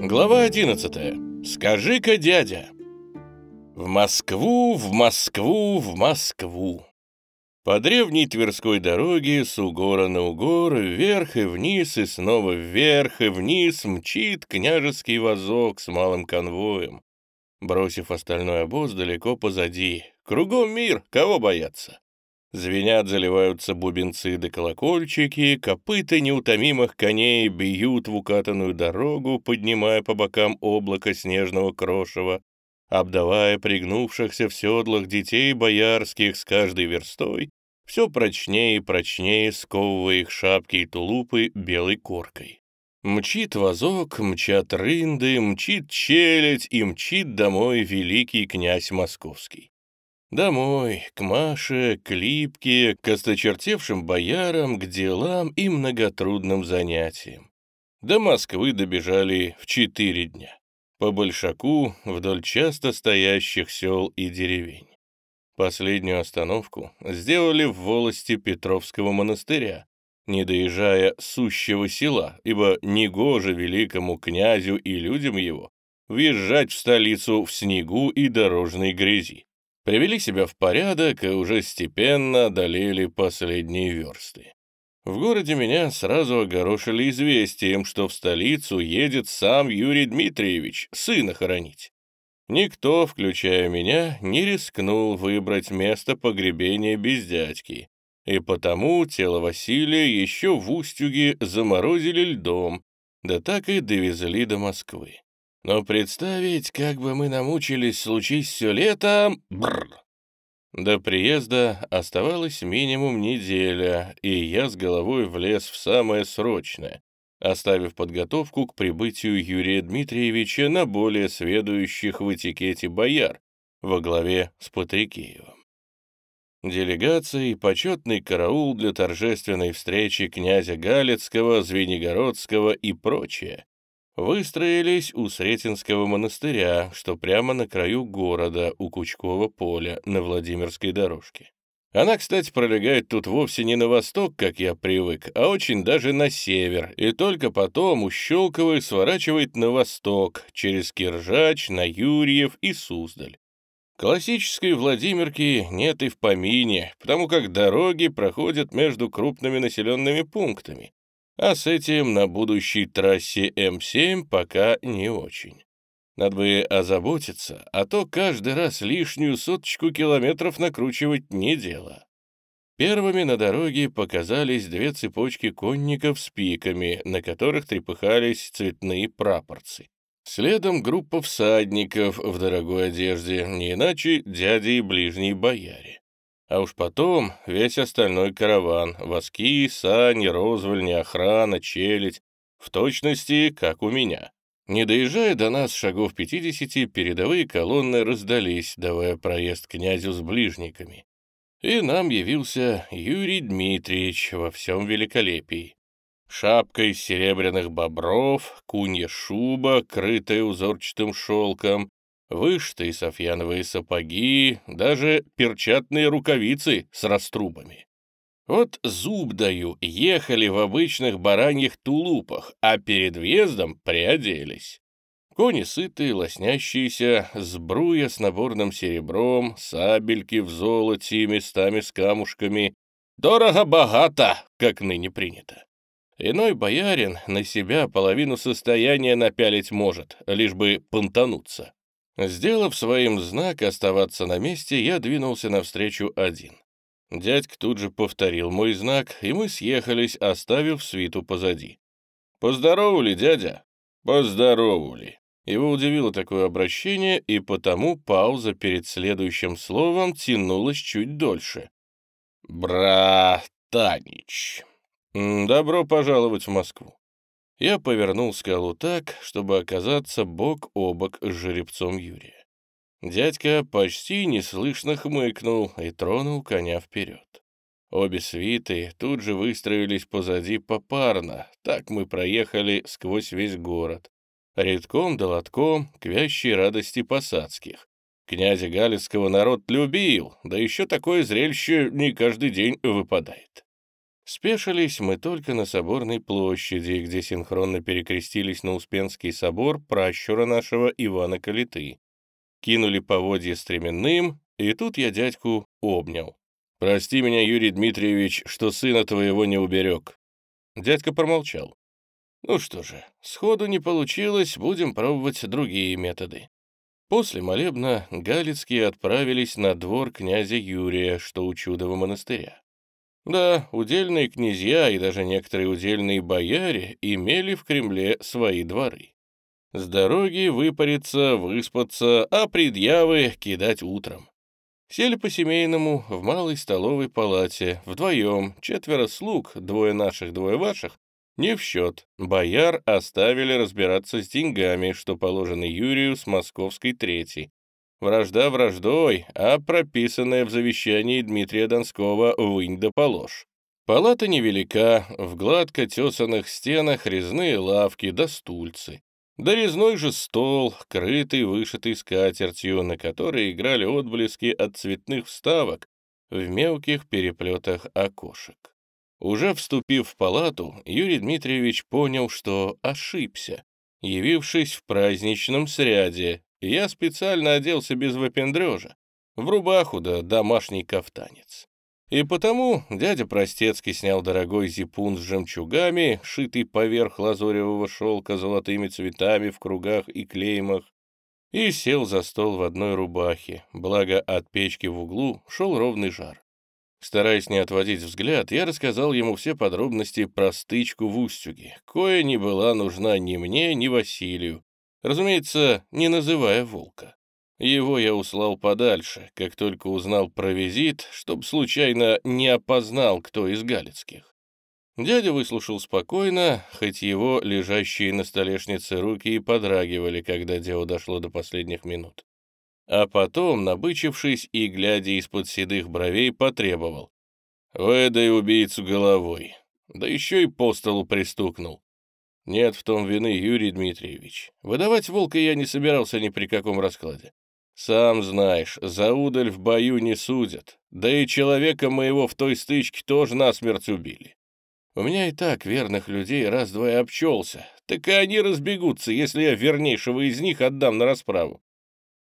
Глава 11. Скажи-ка, дядя. В Москву, в Москву, в Москву. По древней Тверской дороге с угора на угор, вверх и вниз, и снова вверх и вниз мчит княжеский вазок с малым конвоем, бросив остальной обоз далеко позади. Кругом мир, кого бояться? Звенят, заливаются бубенцы да колокольчики, копыта неутомимых коней бьют в укатанную дорогу, поднимая по бокам облако снежного крошева, обдавая пригнувшихся в седлах детей боярских с каждой верстой, все прочнее и прочнее сковывая их шапки и тулупы белой коркой. Мчит вазок, мчат рынды, мчит челядь и мчит домой великий князь московский. Домой, к Маше, к Липке, к осточертевшим боярам, к делам и многотрудным занятиям. До Москвы добежали в четыре дня. По Большаку вдоль часто стоящих сел и деревень. Последнюю остановку сделали в волости Петровского монастыря, не доезжая сущего села, ибо негоже великому князю и людям его въезжать в столицу в снегу и дорожной грязи привели себя в порядок и уже степенно одолели последние версты. В городе меня сразу огорошили известием, что в столицу едет сам Юрий Дмитриевич, сына хоронить. Никто, включая меня, не рискнул выбрать место погребения без дядьки, и потому тело Василия еще в Устюге заморозили льдом, да так и довезли до Москвы. Но представить, как бы мы намучились, случись все лето... Бррр. До приезда оставалось минимум неделя, и я с головой влез в самое срочное, оставив подготовку к прибытию Юрия Дмитриевича на более сведущих в этикете бояр во главе с Патрикеевым. Делегация почетный караул для торжественной встречи князя Галицкого, Звенигородского и прочее выстроились у Сретенского монастыря, что прямо на краю города, у Кучкова поля, на Владимирской дорожке. Она, кстати, пролегает тут вовсе не на восток, как я привык, а очень даже на север, и только потом у Щелковой сворачивает на восток, через Киржач, на Юрьев и Суздаль. Классической Владимирки нет и в помине, потому как дороги проходят между крупными населенными пунктами, а с этим на будущей трассе М7 пока не очень. Надо бы озаботиться, а то каждый раз лишнюю соточку километров накручивать не дело. Первыми на дороге показались две цепочки конников с пиками, на которых трепыхались цветные прапорцы. Следом группа всадников в дорогой одежде, не иначе дяди и ближние бояре. А уж потом весь остальной караван, воски, сани, розвольни, охрана, челядь, в точности, как у меня. Не доезжая до нас шагов 50, передовые колонны раздались, давая проезд князю с ближниками. И нам явился Юрий Дмитриевич во всем великолепии. Шапка из серебряных бобров, кунья шуба, крытая узорчатым шелком, вышитые софьяновые сапоги, даже перчатные рукавицы с раструбами. Вот зуб даю, ехали в обычных бараньих тулупах, а перед въездом приоделись. Кони сытые, лоснящиеся, сбруя с наборным серебром, сабельки в золоте, местами с камушками. Дорого-богато, как ныне принято. Иной боярин на себя половину состояния напялить может, лишь бы понтануться. Сделав своим знак оставаться на месте, я двинулся навстречу один. Дядька тут же повторил мой знак, и мы съехались, оставив свиту позади. «Поздоровали, дядя?» «Поздоровали». Его удивило такое обращение, и потому пауза перед следующим словом тянулась чуть дольше. «Братанич, добро пожаловать в Москву. Я повернул скалу так, чтобы оказаться бок о бок с жеребцом Юрия. Дядька почти неслышно хмыкнул и тронул коня вперед. Обе свиты тут же выстроились позади попарно, так мы проехали сквозь весь город, редком да лотком к вящей радости посадских. Князя Галицкого народ любил, да еще такое зрелище не каждый день выпадает. Спешились мы только на Соборной площади, где синхронно перекрестились на Успенский собор пращура нашего Ивана Калиты. Кинули поводья стременным, и тут я дядьку обнял. «Прости меня, Юрий Дмитриевич, что сына твоего не уберег». Дядька промолчал. «Ну что же, сходу не получилось, будем пробовать другие методы». После молебна Галицкие отправились на двор князя Юрия, что у Чудова монастыря. Да, удельные князья и даже некоторые удельные бояре имели в Кремле свои дворы. С дороги выпариться, выспаться, а предъявы кидать утром. Сели по-семейному в малой столовой палате, вдвоем, четверо слуг, двое наших, двое ваших, не в счет. Бояр оставили разбираться с деньгами, что положено Юрию с московской третьей. Вражда враждой, а прописанная в завещании Дмитрия Донского «вынь да положь». Палата невелика, в гладко тесанных стенах резные лавки да стульцы. Да резной же стол, крытый вышитый скатертью, на которой играли отблески от цветных вставок в мелких переплетах окошек. Уже вступив в палату, Юрий Дмитриевич понял, что ошибся, явившись в праздничном сряде, я специально оделся без выпендрежа, в рубаху да домашний кафтанец. И потому дядя Простецкий снял дорогой зипун с жемчугами, шитый поверх лазоревого шелка золотыми цветами в кругах и клеймах, и сел за стол в одной рубахе, благо от печки в углу шел ровный жар. Стараясь не отводить взгляд, я рассказал ему все подробности про стычку в Устюге, кое не была нужна ни мне, ни Василию, Разумеется, не называя волка. Его я услал подальше, как только узнал про визит, чтоб случайно не опознал, кто из галицких. Дядя выслушал спокойно, хоть его лежащие на столешнице руки и подрагивали, когда дело дошло до последних минут. А потом, набычившись и глядя из-под седых бровей, потребовал. «Выдай убийцу головой». Да еще и по столу пристукнул. Нет в том вины, Юрий Дмитриевич. Выдавать волка я не собирался ни при каком раскладе. Сам знаешь, за удаль в бою не судят. Да и человека моего в той стычке тоже насмерть убили. У меня и так верных людей раз-два и обчелся. Так и они разбегутся, если я вернейшего из них отдам на расправу.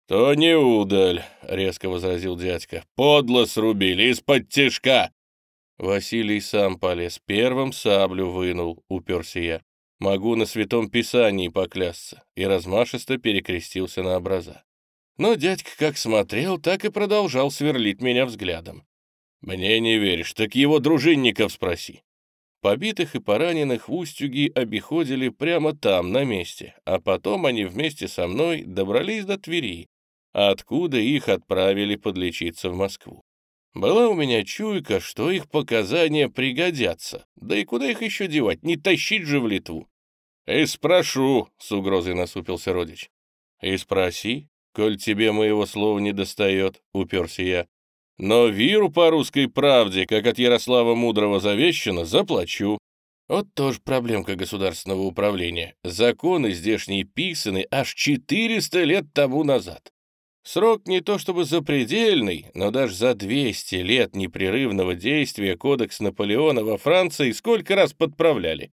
«То не удаль», — резко возразил дядька. «Подло срубили, из-под тяжка!» Василий сам полез, первым саблю вынул, уперся я. Могу на Святом Писании поклясться, и размашисто перекрестился на образа. Но дядька как смотрел, так и продолжал сверлить меня взглядом. «Мне не веришь, так его дружинников спроси». Побитых и пораненых в Устюги обиходили прямо там, на месте, а потом они вместе со мной добрались до Твери, откуда их отправили подлечиться в Москву. Была у меня чуйка, что их показания пригодятся. Да и куда их еще девать, не тащить же в Литву. «И спрошу», — с угрозой насупился родич. «И спроси, коль тебе моего слова не достает», — уперся я. «Но виру по русской правде, как от Ярослава Мудрого завещано, заплачу». Вот тоже проблемка государственного управления. Законы здешние писаны аж 400 лет тому назад. Срок не то чтобы запредельный, но даже за 200 лет непрерывного действия кодекс Наполеона во Франции сколько раз подправляли.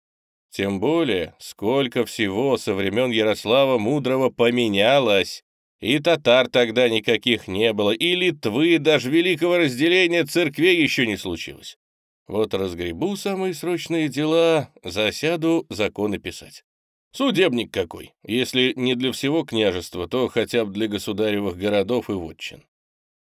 Тем более, сколько всего со времен Ярослава Мудрого поменялось. И татар тогда никаких не было, и Литвы, даже великого разделения церквей еще не случилось. Вот разгребу самые срочные дела, засяду законы писать. Судебник какой, если не для всего княжества, то хотя бы для государевых городов и вотчин.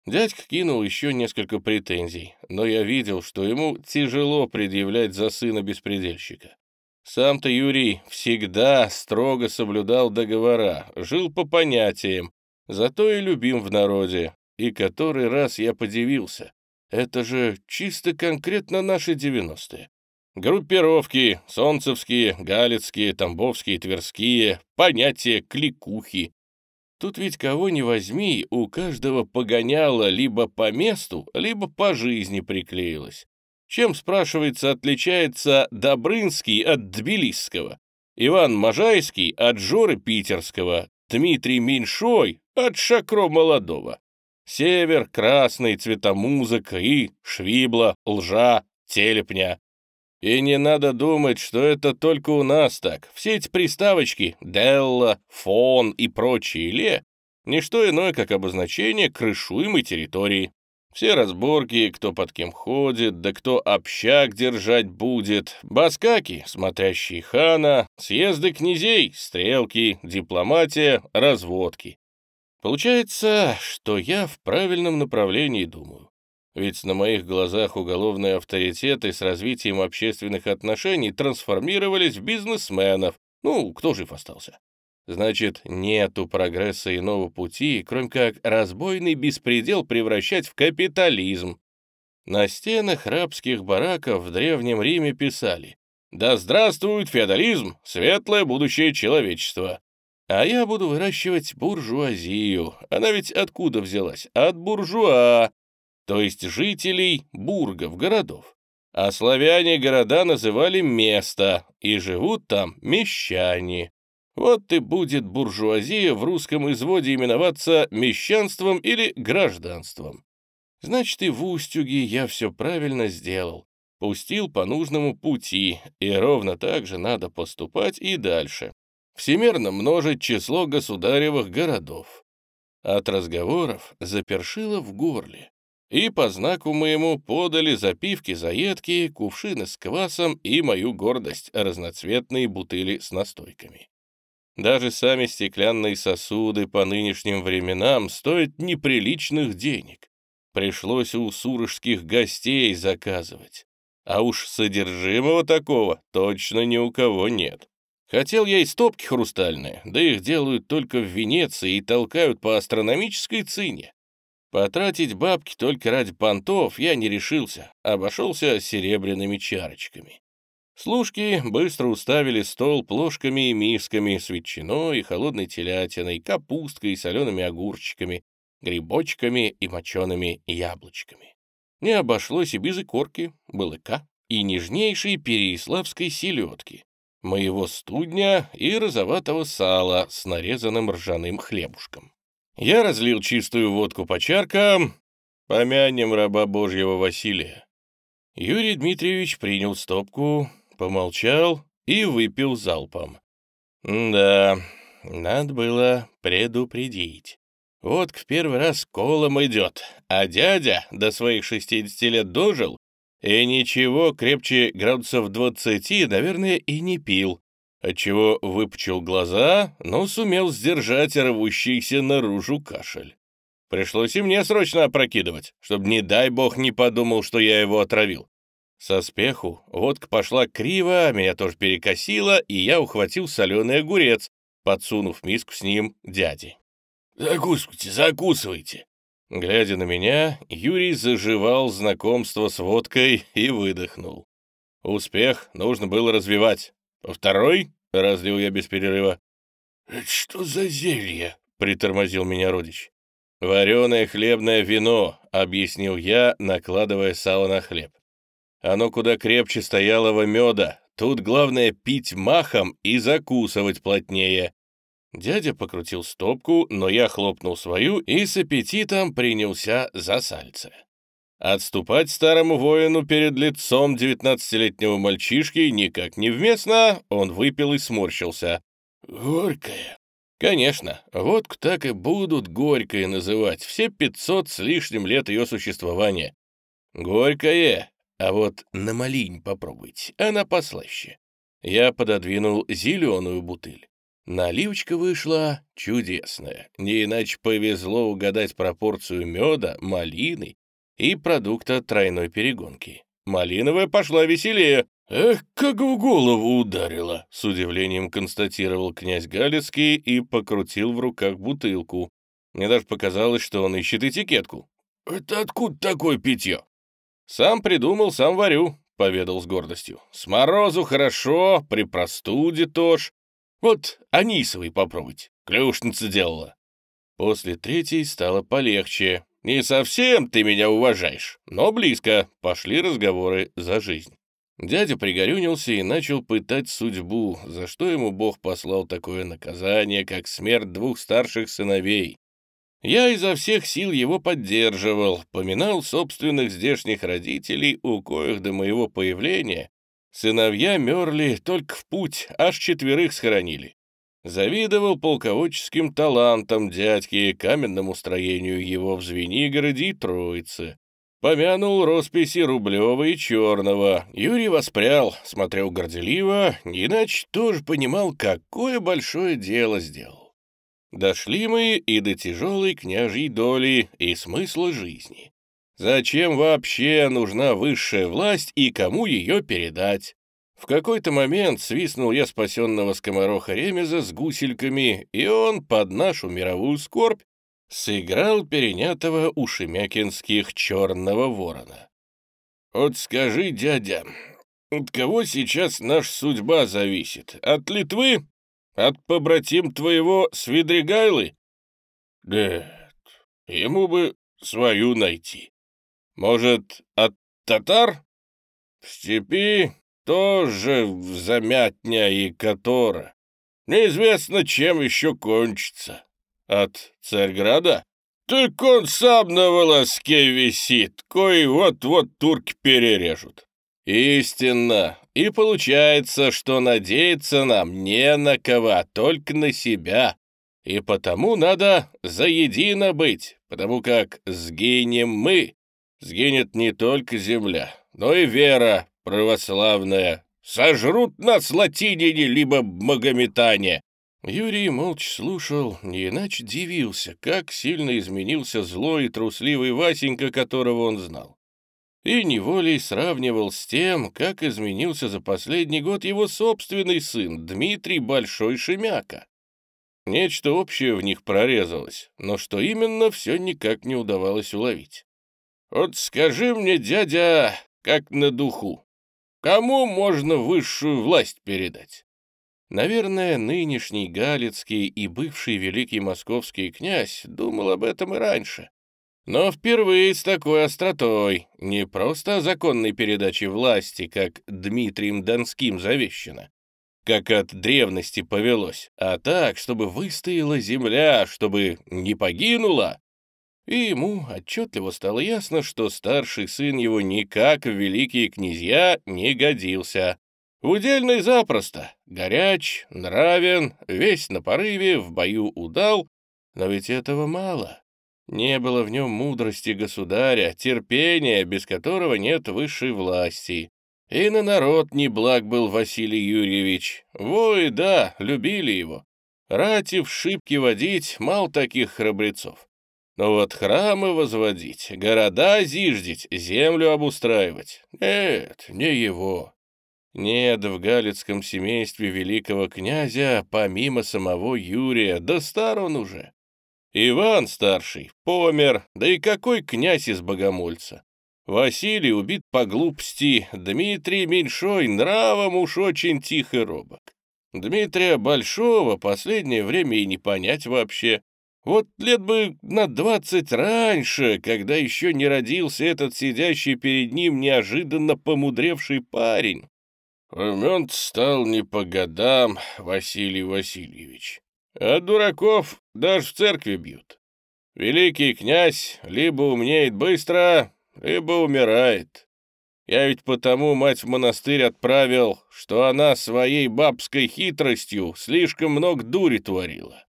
Дядька кинул еще несколько претензий, но я видел, что ему тяжело предъявлять за сына беспредельщика. Сам-то Юрий всегда строго соблюдал договора, жил по понятиям, зато и любим в народе. И который раз я подивился. Это же чисто конкретно наши девяностые. Группировки, солнцевские, галицкие, тамбовские, тверские, понятия кликухи. Тут ведь кого не возьми, у каждого погоняло либо по месту, либо по жизни приклеилось. Чем, спрашивается, отличается Добрынский от Тбилисского, Иван Можайский от Жоры Питерского, Дмитрий Меньшой от Шакро Молодого. Север, красный, цветомузыка и швибла, лжа, телепня. И не надо думать, что это только у нас так. Все эти приставочки «делла», «фон» и прочие «ле» — ничто иное, как обозначение крышуемой территории. Все разборки, кто под кем ходит, да кто общак держать будет, баскаки, смотрящие хана, съезды князей, стрелки, дипломатия, разводки. Получается, что я в правильном направлении думаю. Ведь на моих глазах уголовные авторитеты с развитием общественных отношений трансформировались в бизнесменов. Ну, кто жив остался? Значит, нету прогресса иного пути, кроме как разбойный беспредел превращать в капитализм. На стенах рабских бараков в Древнем Риме писали «Да здравствует феодализм, светлое будущее человечества». А я буду выращивать буржуазию. Она ведь откуда взялась? От буржуа, то есть жителей бургов, городов. А славяне города называли место, и живут там мещане. Вот и будет буржуазия в русском изводе именоваться мещанством или гражданством. Значит, и в Устюге я все правильно сделал. Пустил по нужному пути, и ровно так же надо поступать и дальше. Всемерно множить число государевых городов. От разговоров запершило в горле. И по знаку моему подали запивки заедки, кувшины с квасом и мою гордость, разноцветные бутыли с настойками. Даже сами стеклянные сосуды по нынешним временам стоят неприличных денег. Пришлось у сурожских гостей заказывать. А уж содержимого такого точно ни у кого нет. Хотел я и стопки хрустальные, да их делают только в Венеции и толкают по астрономической цене. Потратить бабки только ради понтов я не решился, обошелся серебряными чарочками. Служки быстро уставили стол плошками и мисками с ветчиной и холодной телятиной, капусткой и солеными огурчиками, грибочками и мочеными яблочками. Не обошлось и без икорки, балыка и нежнейшей переяславской селедки, моего студня и розоватого сала с нарезанным ржаным хлебушком. Я разлил чистую водку по чаркам, помянем раба Божьего Василия. Юрий Дмитриевич принял стопку, помолчал и выпил залпом. «Да, надо было предупредить. Вот в первый раз колом идет, а дядя до своих 60 лет дожил и ничего крепче градусов 20, наверное, и не пил, отчего выпучил глаза, но сумел сдержать рвущийся наружу кашель. Пришлось и мне срочно опрокидывать, чтобы, не дай бог, не подумал, что я его отравил. Со спеху водка пошла криво, меня тоже перекосило, и я ухватил соленый огурец, подсунув миску с ним дяде. «Закусывайте, закусывайте!» Глядя на меня, Юрий заживал знакомство с водкой и выдохнул. Успех нужно было развивать. По второй разлил я без перерыва. «Это что за зелье?» — притормозил меня родич. «Вареное хлебное вино», — объяснил я, накладывая сало на хлеб. Оно куда крепче стоялого меда. Тут главное пить махом и закусывать плотнее. Дядя покрутил стопку, но я хлопнул свою и с аппетитом принялся за сальце. Отступать старому воину перед лицом девятнадцатилетнего мальчишки никак не вместно, он выпил и сморщился. «Горькая». Конечно, водку так и будут горькой называть, все пятьсот с лишним лет ее существования. Горькое, а вот на малинь попробуйте, она послаще. Я пододвинул зеленую бутыль. Наливочка вышла чудесная. Не иначе повезло угадать пропорцию меда, малины и продукта тройной перегонки. Малиновая пошла веселее. «Эх, как в голову ударило!» — с удивлением констатировал князь Галицкий и покрутил в руках бутылку. Мне даже показалось, что он ищет этикетку. «Это откуда такое питье?» «Сам придумал, сам варю», — поведал с гордостью. «С морозу хорошо, при простуде тоже. Вот анисовый попробуйте, клюшница делала». После третьей стало полегче. «Не совсем ты меня уважаешь, но близко. Пошли разговоры за жизнь». Дядя пригорюнился и начал пытать судьбу, за что ему Бог послал такое наказание, как смерть двух старших сыновей. Я изо всех сил его поддерживал, поминал собственных здешних родителей, у коих до моего появления Сыновья мерли только в путь, аж четверых схоронили. Завидовал полководческим талантам дядьки, каменному строению его в Звенигороде и Троице. Помянул росписи Рублева и Черного. Юрий воспрял, смотрел горделиво, иначе тоже понимал, какое большое дело сделал. Дошли мы и до тяжелой княжьей доли и смысла жизни. Зачем вообще нужна высшая власть и кому ее передать? В какой-то момент свистнул я спасенного скомороха Ремеза с гусельками, и он под нашу мировую скорбь сыграл перенятого у Шемякинских черного ворона. «Вот скажи, дядя, от кого сейчас наша судьба зависит? От Литвы? От побратим твоего Свидригайлы?» «Нет, ему бы свою найти. Может, от татар? В степи тоже замятня и котора. Неизвестно, чем еще кончится. От Царьграда? Так он сам на волоске висит, кой вот-вот турки перережут. Истинно. И получается, что надеяться нам не на кого, а только на себя. И потому надо заедино быть, потому как сгинем мы, сгинет не только земля, но и вера православная. Сожрут нас латиняне либо магометане, Юрий молча слушал, не иначе дивился, как сильно изменился злой и трусливый Васенька, которого он знал. И неволей сравнивал с тем, как изменился за последний год его собственный сын, Дмитрий Большой Шемяка. Нечто общее в них прорезалось, но что именно, все никак не удавалось уловить. «Вот скажи мне, дядя, как на духу, кому можно высшую власть передать?» Наверное, нынешний Галицкий и бывший великий московский князь думал об этом и раньше. Но впервые с такой остротой, не просто о законной передаче власти, как Дмитрием Донским завещано, как от древности повелось, а так, чтобы выстояла земля, чтобы не погинула. И ему отчетливо стало ясно, что старший сын его никак в великие князья не годился. Удельный запросто, горяч, нравен, весь на порыве, в бою удал, но ведь этого мало. Не было в нем мудрости государя, терпения, без которого нет высшей власти. И на народ не благ был Василий Юрьевич. Вои, да, любили его. Рати в шибки водить, мал таких храбрецов. Но вот храмы возводить, города зиждить, землю обустраивать — нет, не его. Нет в галицком семействе великого князя, помимо самого Юрия, да стар он уже. Иван старший помер, да и какой князь из богомольца. Василий убит по глупости, Дмитрий Меньшой нравом уж очень тихо робок. Дмитрия Большого последнее время и не понять вообще. Вот лет бы на двадцать раньше, когда еще не родился этот сидящий перед ним неожиданно помудревший парень. Умен стал не по годам, Василий Васильевич. А дураков даже в церкви бьют. Великий князь либо умнеет быстро, либо умирает. Я ведь потому мать в монастырь отправил, что она своей бабской хитростью слишком много дури творила.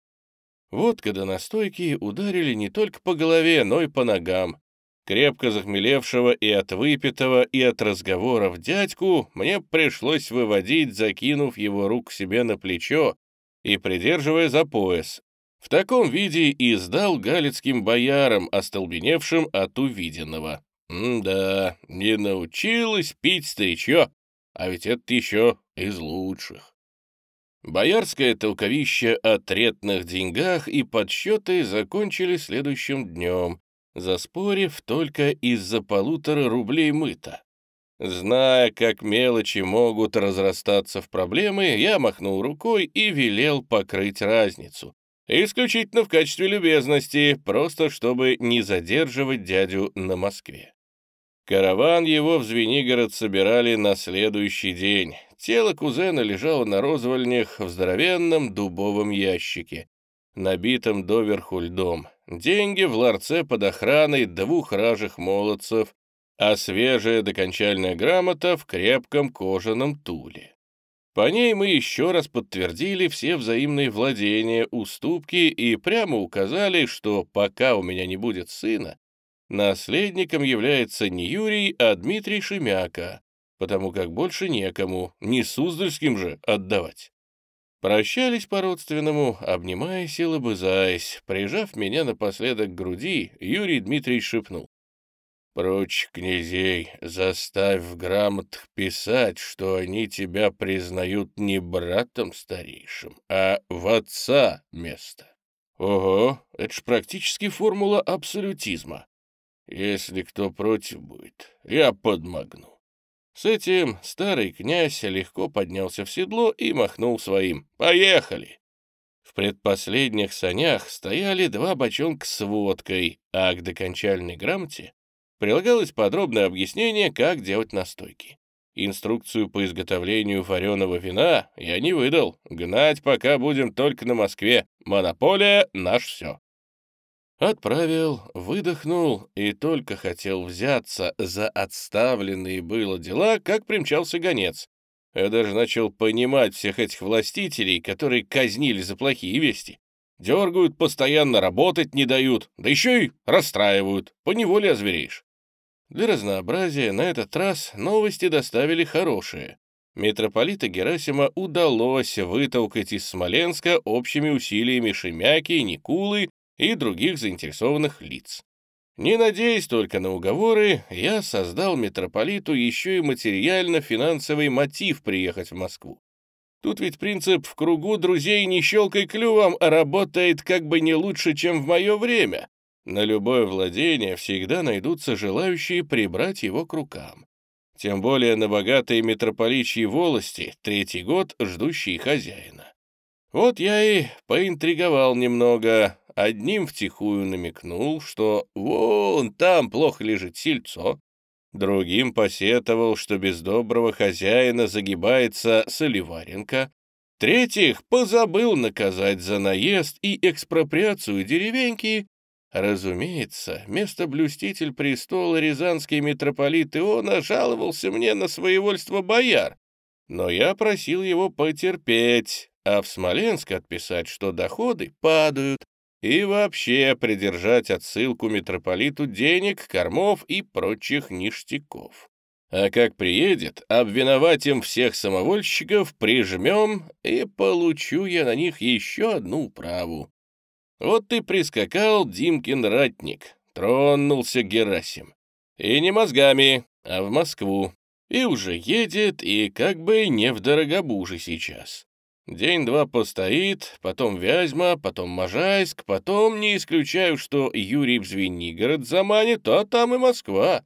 Вот когда настойки ударили не только по голове, но и по ногам. Крепко захмелевшего и от выпитого, и от разговоров дядьку мне пришлось выводить, закинув его руку себе на плечо и придерживая за пояс. В таком виде и сдал галицким боярам, остолбеневшим от увиденного. да, не научилась пить старичье, а ведь это еще из лучших. Боярское толковище о третных деньгах и подсчеты закончили следующим днем, заспорив только из-за полутора рублей мыта. Зная, как мелочи могут разрастаться в проблемы, я махнул рукой и велел покрыть разницу. Исключительно в качестве любезности, просто чтобы не задерживать дядю на Москве. Караван его в Звенигород собирали на следующий день. Тело кузена лежало на розвольнях в здоровенном дубовом ящике, набитом доверху льдом. Деньги в ларце под охраной двух ражих молодцев, а свежая докончальная грамота в крепком кожаном туле. По ней мы еще раз подтвердили все взаимные владения, уступки и прямо указали, что пока у меня не будет сына, наследником является не Юрий, а Дмитрий Шемяка, потому как больше некому, не Суздальским же отдавать. Прощались по-родственному, обнимаясь и лобызаясь. Прижав меня напоследок к груди, Юрий Дмитриевич шепнул. «Прочь князей, заставь в грамотах писать, что они тебя признают не братом старейшим, а в отца место». «Ого, это ж практически формула абсолютизма. Если кто против будет, я подмогну». С этим старый князь легко поднялся в седло и махнул своим «Поехали!». В предпоследних санях стояли два бочонка с водкой, а к докончальной грамоте прилагалось подробное объяснение, как делать настойки. Инструкцию по изготовлению вареного вина я не выдал. Гнать пока будем только на Москве. Монополия — наш все. Отправил, выдохнул и только хотел взяться за отставленные было дела, как примчался гонец. Я даже начал понимать всех этих властителей, которые казнили за плохие вести. Дергают, постоянно работать не дают, да еще и расстраивают, поневоле озвереешь. Для разнообразия на этот раз новости доставили хорошие. Митрополита Герасима удалось вытолкать из Смоленска общими усилиями Шемяки, Никулы и других заинтересованных лиц. Не надеясь только на уговоры, я создал митрополиту еще и материально-финансовый мотив приехать в Москву. Тут ведь принцип «в кругу друзей не щелкай клювом» работает как бы не лучше, чем в мое время. На любое владение всегда найдутся желающие прибрать его к рукам. Тем более на богатые митрополичьи волости, третий год ждущие хозяина. Вот я и поинтриговал немного, Одним втихую намекнул, что вон там плохо лежит сельцо, другим посетовал, что без доброго хозяина загибается Соливаренко, третьих позабыл наказать за наезд и экспроприацию деревеньки. Разумеется, место-блюститель престола рязанский митрополит Иона жаловался мне на своевольство бояр, но я просил его потерпеть, а в Смоленск отписать, что доходы падают, и вообще придержать отсылку митрополиту денег, кормов и прочих ништяков. А как приедет, обвиновать им всех самовольщиков прижмем, и получу я на них еще одну управу. Вот ты прискакал Димкин ратник, тронулся Герасим. И не мозгами, а в Москву. И уже едет, и как бы не в Дорогобуже сейчас. День-два постоит, потом Вязьма, потом Можайск, потом не исключаю, что Юрий в Звенигород заманит, а там и Москва.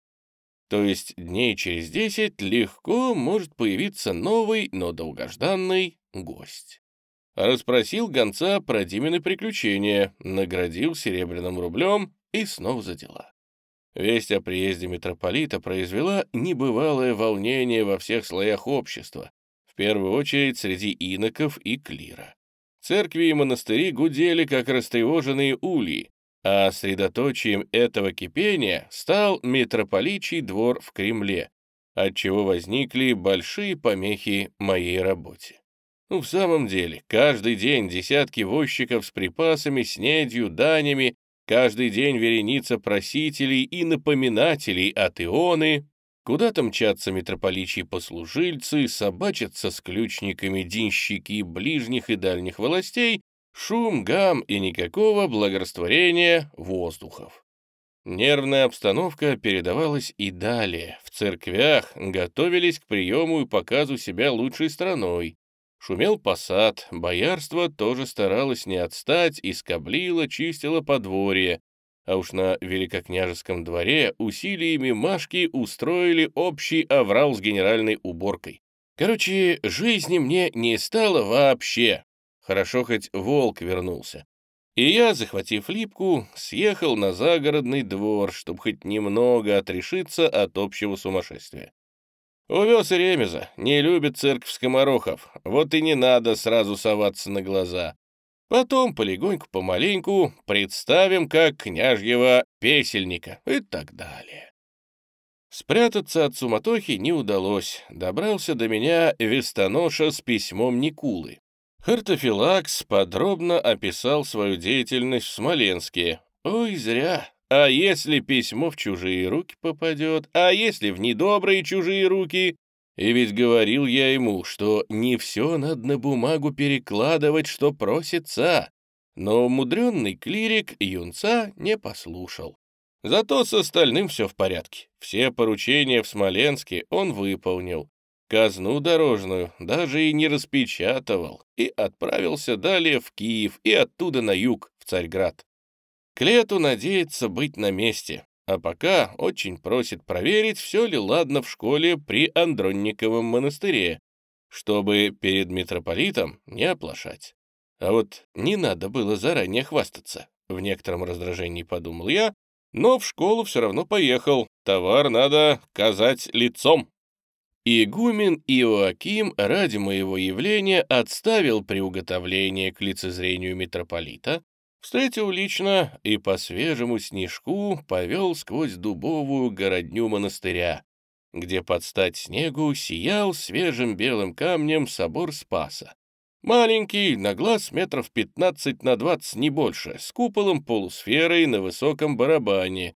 То есть дней через десять легко может появиться новый, но долгожданный гость. Расспросил гонца про Димины приключения, наградил серебряным рублем и снова за дела. Весть о приезде митрополита произвела небывалое волнение во всех слоях общества, первую очередь среди иноков и клира. Церкви и монастыри гудели, как растревоженные ульи, а средоточием этого кипения стал митрополичий двор в Кремле, отчего возникли большие помехи моей работе. Ну, в самом деле, каждый день десятки возчиков с припасами, снедью, данями, каждый день вереница просителей и напоминателей от Ионы Куда-то мчатся митрополичьи послужильцы, собачатся с ключниками денщики ближних и дальних властей, шум, гам и никакого благорастворения воздухов. Нервная обстановка передавалась и далее. В церквях готовились к приему и показу себя лучшей страной. Шумел посад, боярство тоже старалось не отстать и скоблило, чистило подворье, а уж на великокняжеском дворе усилиями Машки устроили общий аврал с генеральной уборкой. Короче, жизни мне не стало вообще. Хорошо хоть волк вернулся. И я, захватив липку, съехал на загородный двор, чтобы хоть немного отрешиться от общего сумасшествия. Увез и Ремеза, не любит церковь скоморохов, вот и не надо сразу соваться на глаза. Потом полегоньку-помаленьку представим как княжьего песельника и так далее. Спрятаться от суматохи не удалось. Добрался до меня Вестоноша с письмом Никулы. Хартофилакс подробно описал свою деятельность в Смоленске. Ой, зря. А если письмо в чужие руки попадет? А если в недобрые чужие руки? И ведь говорил я ему, что не все надо на бумагу перекладывать, что просится. Но умудренный клирик юнца не послушал. Зато с остальным все в порядке. Все поручения в Смоленске он выполнил. Казну дорожную даже и не распечатывал. И отправился далее в Киев и оттуда на юг, в Царьград. К лету надеется быть на месте. А пока очень просит проверить, все ли ладно в школе при Андронниковом монастыре, чтобы перед митрополитом не оплошать. А вот не надо было заранее хвастаться, в некотором раздражении подумал я, но в школу все равно поехал, товар надо казать лицом. Игумен Иоаким ради моего явления отставил приуготовление к лицезрению митрополита, Встретил лично и по свежему снежку повел сквозь дубовую городню монастыря, где под стать снегу сиял свежим белым камнем собор Спаса. Маленький, на глаз метров 15 на 20, не больше, с куполом полусферой на высоком барабане,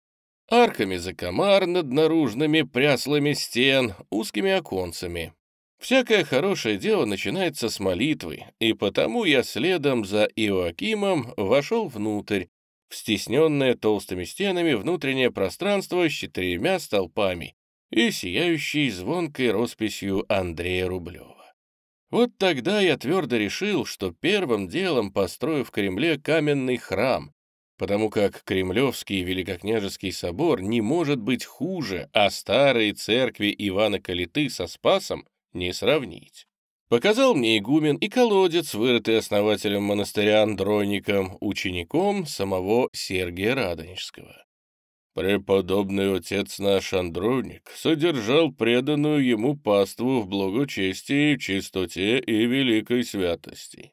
арками за комар над наружными пряслами стен, узкими оконцами. Всякое хорошее дело начинается с молитвы, и потому я следом за Иоакимом вошел внутрь, в стесненное толстыми стенами внутреннее пространство с четырьмя столпами и сияющей звонкой росписью Андрея Рублева. Вот тогда я твердо решил, что первым делом построю в Кремле каменный храм, потому как Кремлевский Великокняжеский собор не может быть хуже, а старые церкви Ивана Калиты со Спасом не сравнить. Показал мне игумен и колодец, вырытый основателем монастыря Андроником, учеником самого Сергия Радонежского. Преподобный отец наш Андроник содержал преданную ему паству в благочестии, чистоте и великой святости.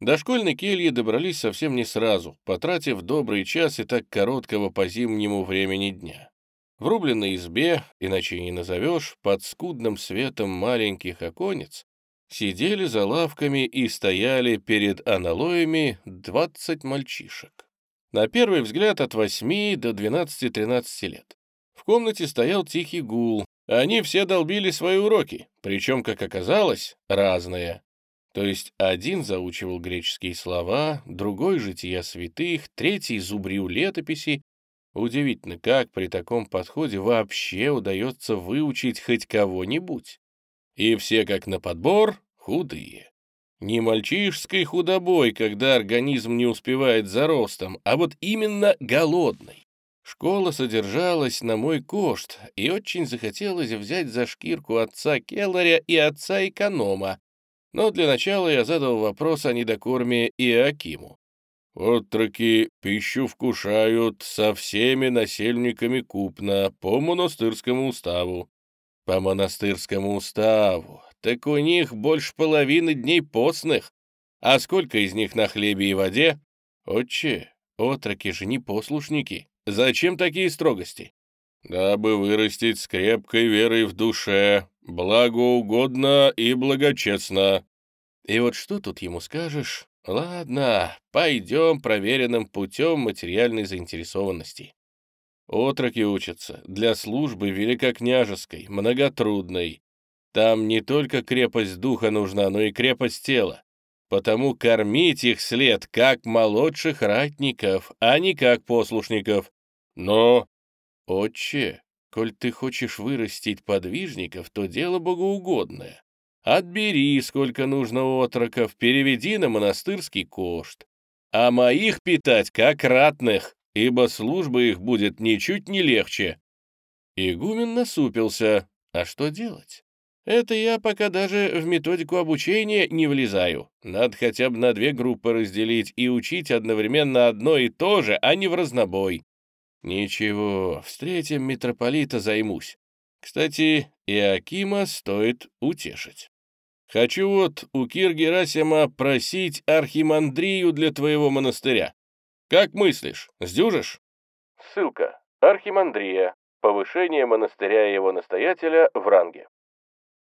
До школьной кельи добрались совсем не сразу, потратив добрый час и так короткого по зимнему времени дня. В рубленной избе, иначе не назовешь, под скудным светом маленьких оконец, сидели за лавками и стояли перед аналоями двадцать мальчишек. На первый взгляд от восьми до двенадцати-тринадцати лет. В комнате стоял тихий гул, они все долбили свои уроки, причем, как оказалось, разные. То есть один заучивал греческие слова, другой — жития святых, третий — зубрил летописи, Удивительно, как при таком подходе вообще удается выучить хоть кого-нибудь. И все как на подбор худые. Не мальчишской худобой, когда организм не успевает за ростом, а вот именно голодный. Школа содержалась на мой кошт, и очень захотелось взять за шкирку отца Келларя и отца эконома. Но для начала я задал вопрос о недокорме Иоакиму. Отроки пищу вкушают со всеми насельниками купна по монастырскому уставу. По монастырскому уставу. Так у них больше половины дней постных. А сколько из них на хлебе и воде? Отче, отроки же не послушники. Зачем такие строгости? Дабы вырастить с крепкой верой в душе, благоугодно и благочестно. И вот что тут ему скажешь? Ладно, пойдем проверенным путем материальной заинтересованности. Отроки учатся для службы великокняжеской, многотрудной. Там не только крепость духа нужна, но и крепость тела. Потому кормить их след как молодших ратников, а не как послушников. Но, отче, коль ты хочешь вырастить подвижников, то дело богоугодное. Отбери, сколько нужно отроков, переведи на монастырский кошт. А моих питать как ратных, ибо служба их будет ничуть не легче». Игумен насупился. «А что делать?» Это я пока даже в методику обучения не влезаю. Надо хотя бы на две группы разделить и учить одновременно одно и то же, а не в разнобой. Ничего, встретим митрополита займусь. Кстати, и Акима стоит утешить. Хочу вот у Кир Герасима просить архимандрию для твоего монастыря. Как мыслишь, сдюжишь? Ссылка. Архимандрия. Повышение монастыря и его настоятеля в ранге.